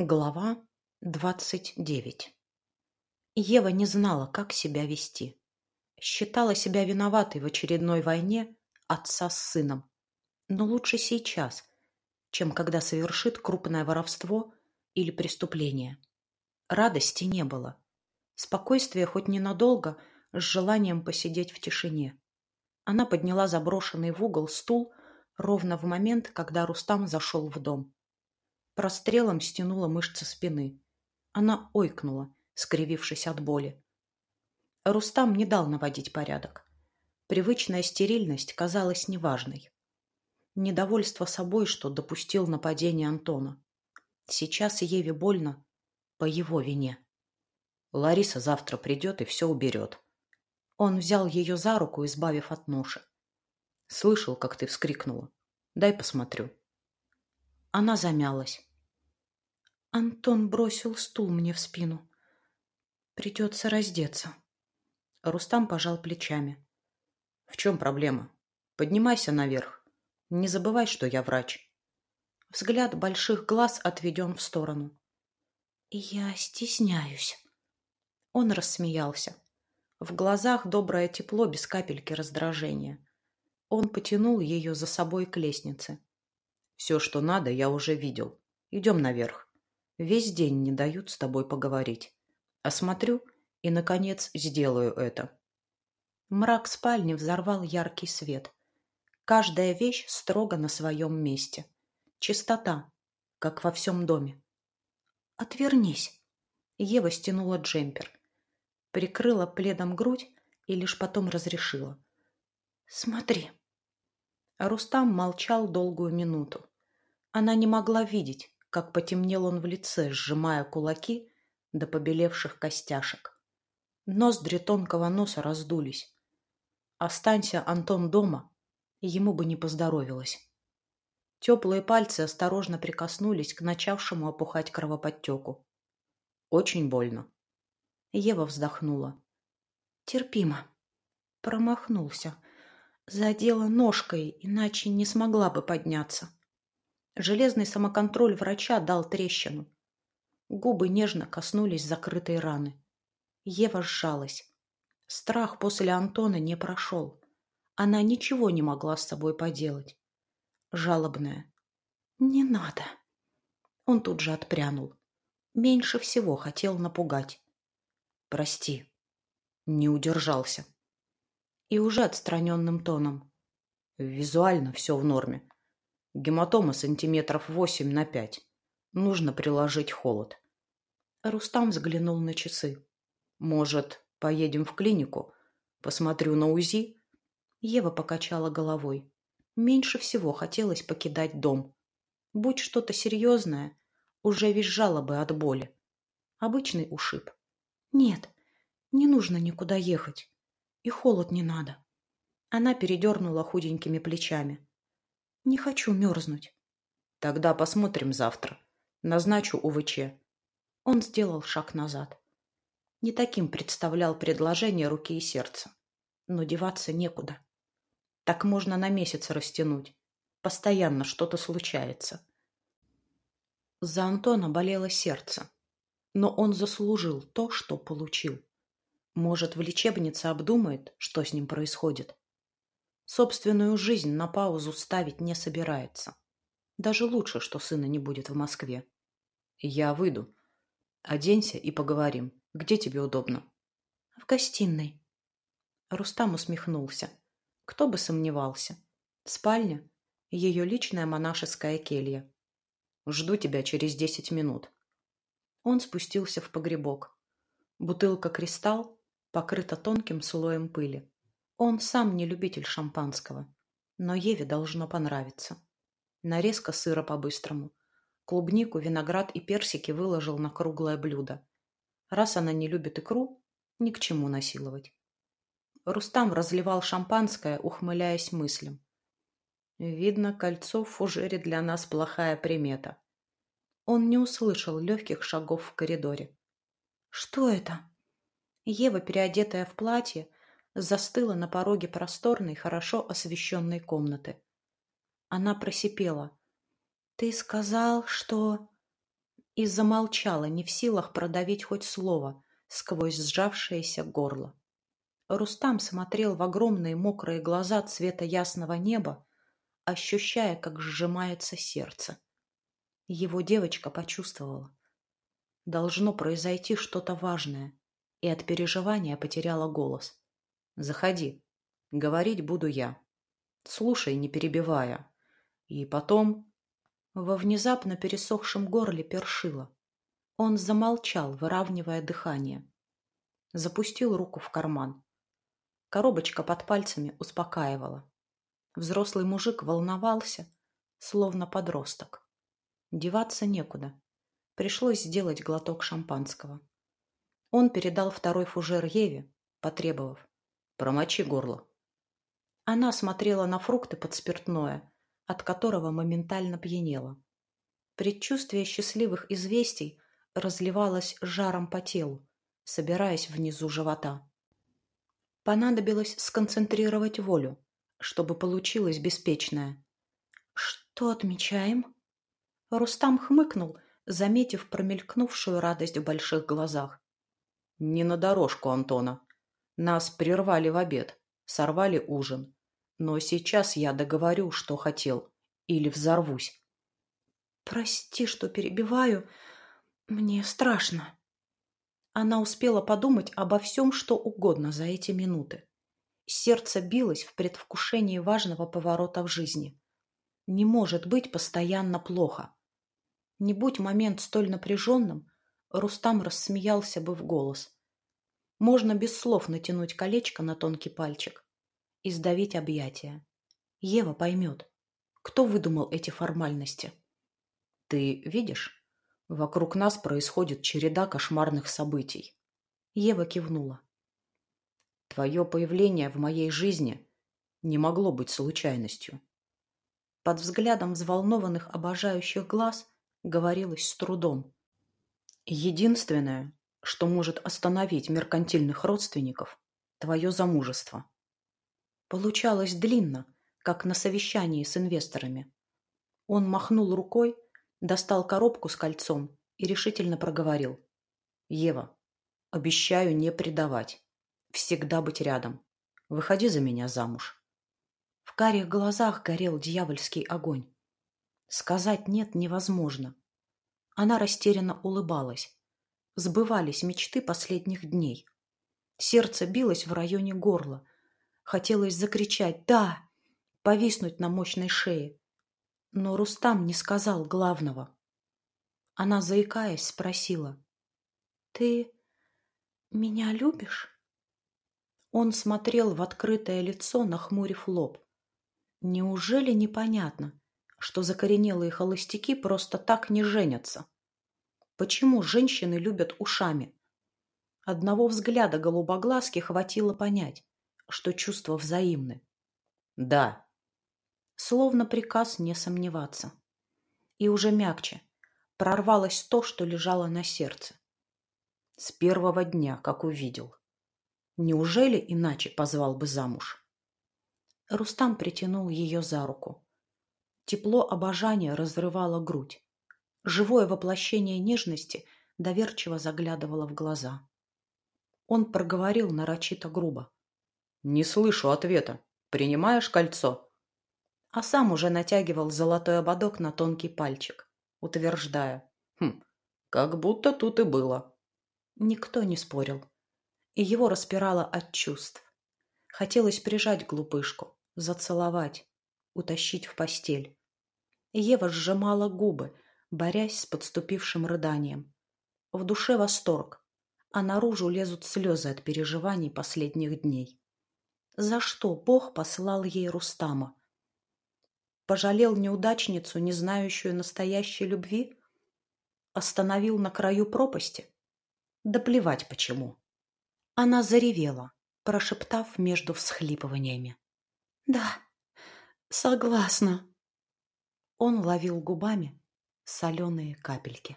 Глава двадцать девять Ева не знала, как себя вести. Считала себя виноватой в очередной войне отца с сыном. Но лучше сейчас, чем когда совершит крупное воровство или преступление. Радости не было. Спокойствие хоть ненадолго, с желанием посидеть в тишине. Она подняла заброшенный в угол стул ровно в момент, когда Рустам зашел в дом. Прострелом стянула мышцы спины. Она ойкнула, скривившись от боли. Рустам не дал наводить порядок. Привычная стерильность казалась неважной. Недовольство собой, что допустил нападение Антона. Сейчас Еве больно по его вине. Лариса завтра придет и все уберет. Он взял ее за руку, избавив от ноши. Слышал, как ты вскрикнула. Дай посмотрю. Она замялась. Антон бросил стул мне в спину. Придется раздеться. Рустам пожал плечами. В чем проблема? Поднимайся наверх. Не забывай, что я врач. Взгляд больших глаз отведен в сторону. Я стесняюсь. Он рассмеялся. В глазах доброе тепло без капельки раздражения. Он потянул ее за собой к лестнице. Все, что надо, я уже видел. Идем наверх. Весь день не дают с тобой поговорить. Осмотрю и, наконец, сделаю это. Мрак спальни взорвал яркий свет. Каждая вещь строго на своем месте. Чистота, как во всем доме. «Отвернись!» Ева стянула джемпер. Прикрыла пледом грудь и лишь потом разрешила. «Смотри!» Рустам молчал долгую минуту. Она не могла видеть, как потемнел он в лице, сжимая кулаки до побелевших костяшек. Ноздри тонкого носа раздулись. Останься Антон дома, ему бы не поздоровилось. Теплые пальцы осторожно прикоснулись к начавшему опухать кровоподтеку. Очень больно. Ева вздохнула. Терпимо. Промахнулся. Задела ножкой, иначе не смогла бы подняться. Железный самоконтроль врача дал трещину. Губы нежно коснулись закрытой раны. Ева сжалась. Страх после Антона не прошел. Она ничего не могла с собой поделать. Жалобная. «Не надо». Он тут же отпрянул. Меньше всего хотел напугать. «Прости». Не удержался. И уже отстраненным тоном. Визуально все в норме. Гематома сантиметров восемь на пять. Нужно приложить холод. Рустам взглянул на часы. Может, поедем в клинику? Посмотрю на УЗИ? Ева покачала головой. Меньше всего хотелось покидать дом. Будь что-то серьезное, уже визжала бы от боли. Обычный ушиб. Нет, не нужно никуда ехать. И холод не надо. Она передернула худенькими плечами. Не хочу мерзнуть. Тогда посмотрим завтра. Назначу УВЧ. Он сделал шаг назад. Не таким представлял предложение руки и сердца. Но деваться некуда. Так можно на месяц растянуть. Постоянно что-то случается. За Антона болело сердце. Но он заслужил то, что получил. Может, в лечебнице обдумает, что с ним происходит. Собственную жизнь на паузу ставить не собирается. Даже лучше, что сына не будет в Москве. Я выйду. Оденься и поговорим. Где тебе удобно? В гостиной. Рустам усмехнулся. Кто бы сомневался. Спальня — ее личная монашеская келья. Жду тебя через десять минут. Он спустился в погребок. Бутылка «Кристалл» покрыта тонким слоем пыли. Он сам не любитель шампанского, но Еве должно понравиться. Нарезка сыра по-быстрому. Клубнику, виноград и персики выложил на круглое блюдо. Раз она не любит икру, ни к чему насиловать. Рустам разливал шампанское, ухмыляясь мыслям. Видно, кольцо в фужере для нас плохая примета. Он не услышал легких шагов в коридоре. «Что это?» Ева, переодетая в платье, застыла на пороге просторной, хорошо освещенной комнаты. Она просипела. «Ты сказал, что...» и замолчала, не в силах продавить хоть слово сквозь сжавшееся горло. Рустам смотрел в огромные мокрые глаза цвета ясного неба, ощущая, как сжимается сердце. Его девочка почувствовала. Должно произойти что-то важное, и от переживания потеряла голос. «Заходи. Говорить буду я. Слушай, не перебивая. И потом во внезапно пересохшем горле першило. Он замолчал, выравнивая дыхание. Запустил руку в карман. Коробочка под пальцами успокаивала. Взрослый мужик волновался, словно подросток. Деваться некуда. Пришлось сделать глоток шампанского. Он передал второй фужер Еве, потребовав. «Промочи горло». Она смотрела на фрукты под спиртное, от которого моментально пьянела. Предчувствие счастливых известий разливалось жаром по телу, собираясь внизу живота. Понадобилось сконцентрировать волю, чтобы получилось беспечное. «Что отмечаем?» Рустам хмыкнул, заметив промелькнувшую радость в больших глазах. «Не на дорожку, Антона. Нас прервали в обед, сорвали ужин. Но сейчас я договорю, что хотел, или взорвусь. Прости, что перебиваю. Мне страшно. Она успела подумать обо всем, что угодно за эти минуты. Сердце билось в предвкушении важного поворота в жизни. Не может быть постоянно плохо. Не будь момент столь напряженным, Рустам рассмеялся бы в голос. Можно без слов натянуть колечко на тонкий пальчик, и сдавить объятия. Ева поймет, кто выдумал эти формальности. Ты видишь? Вокруг нас происходит череда кошмарных событий. Ева кивнула. Твое появление в моей жизни не могло быть случайностью. Под взглядом взволнованных обожающих глаз говорилось с трудом. Единственное, что может остановить меркантильных родственников, твое замужество. Получалось длинно, как на совещании с инвесторами. Он махнул рукой, достал коробку с кольцом и решительно проговорил. «Ева, обещаю не предавать. Всегда быть рядом. Выходи за меня замуж». В карих глазах горел дьявольский огонь. Сказать «нет» невозможно. Она растерянно улыбалась. Сбывались мечты последних дней. Сердце билось в районе горла – Хотелось закричать «Да!», повиснуть на мощной шее. Но Рустам не сказал главного. Она, заикаясь, спросила «Ты меня любишь?» Он смотрел в открытое лицо, нахмурив лоб. Неужели непонятно, что закоренелые холостяки просто так не женятся? Почему женщины любят ушами? Одного взгляда голубоглазки хватило понять что чувства взаимны. Да. Словно приказ не сомневаться. И уже мягче прорвалось то, что лежало на сердце. С первого дня, как увидел. Неужели иначе позвал бы замуж? Рустам притянул ее за руку. Тепло обожания разрывало грудь. Живое воплощение нежности доверчиво заглядывало в глаза. Он проговорил нарочито грубо. Не слышу ответа. Принимаешь кольцо? А сам уже натягивал золотой ободок на тонкий пальчик, утверждая. Хм, как будто тут и было. Никто не спорил. И его распирало от чувств. Хотелось прижать глупышку, зацеловать, утащить в постель. Ева сжимала губы, борясь с подступившим рыданием. В душе восторг, а наружу лезут слезы от переживаний последних дней за что Бог послал ей Рустама. Пожалел неудачницу, не знающую настоящей любви? Остановил на краю пропасти? Да плевать почему. Она заревела, прошептав между всхлипываниями. «Да, согласна». Он ловил губами соленые капельки.